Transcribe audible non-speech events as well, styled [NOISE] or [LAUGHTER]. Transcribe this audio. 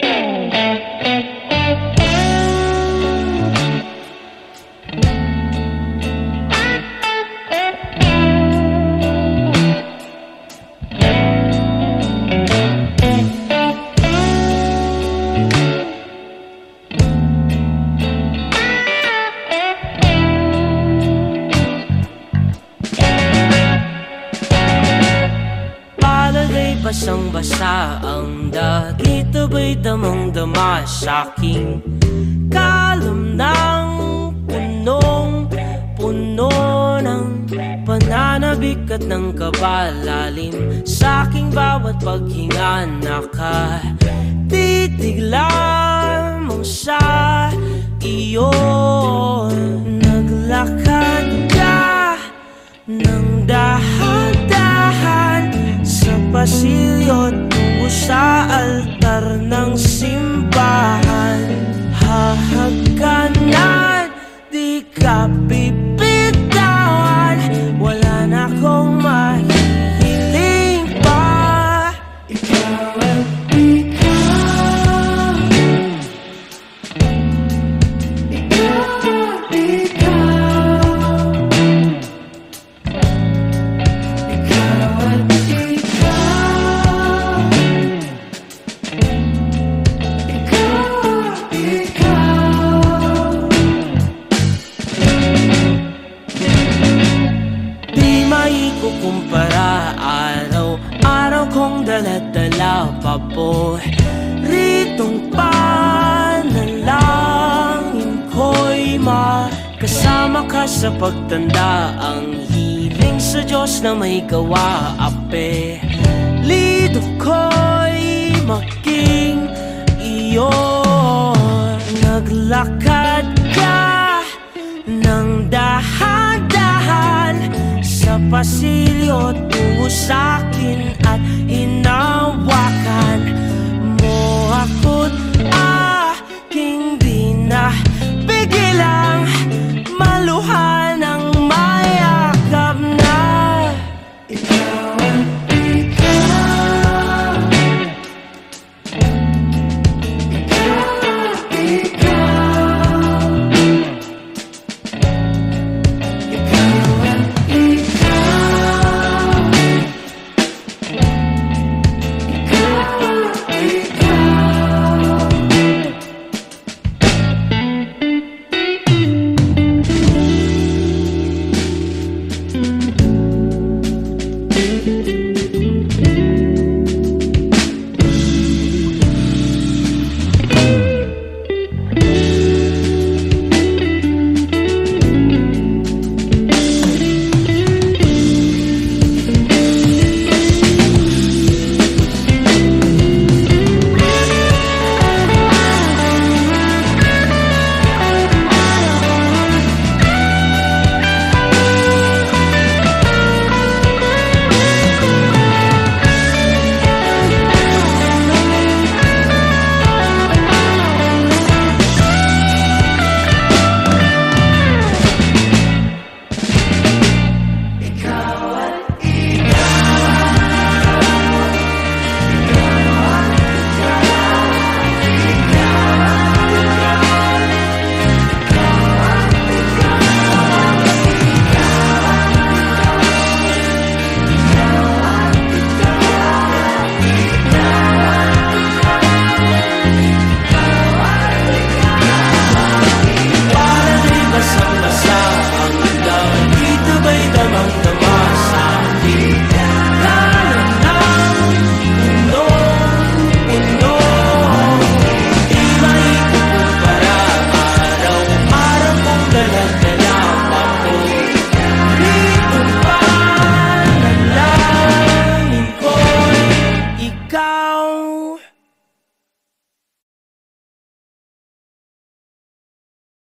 Yeah. [CLEARS THROAT] basang-basa ang dagit Abay damang-dama sa'king kalam ng punong Puno ng pananabik at ng kabalalim? Sa'king bawat paghinga Nakatitig lamang sa iyo ng simbahan. Hahagkanan, kong daladala pa po Ritong panalangin ko'y makasama ka sa pagtanda. Ang hiling sa Diyos na may gawa Ape, lido ko'y maging Pasilyo tungo sa'kin at hinawakan mo ako.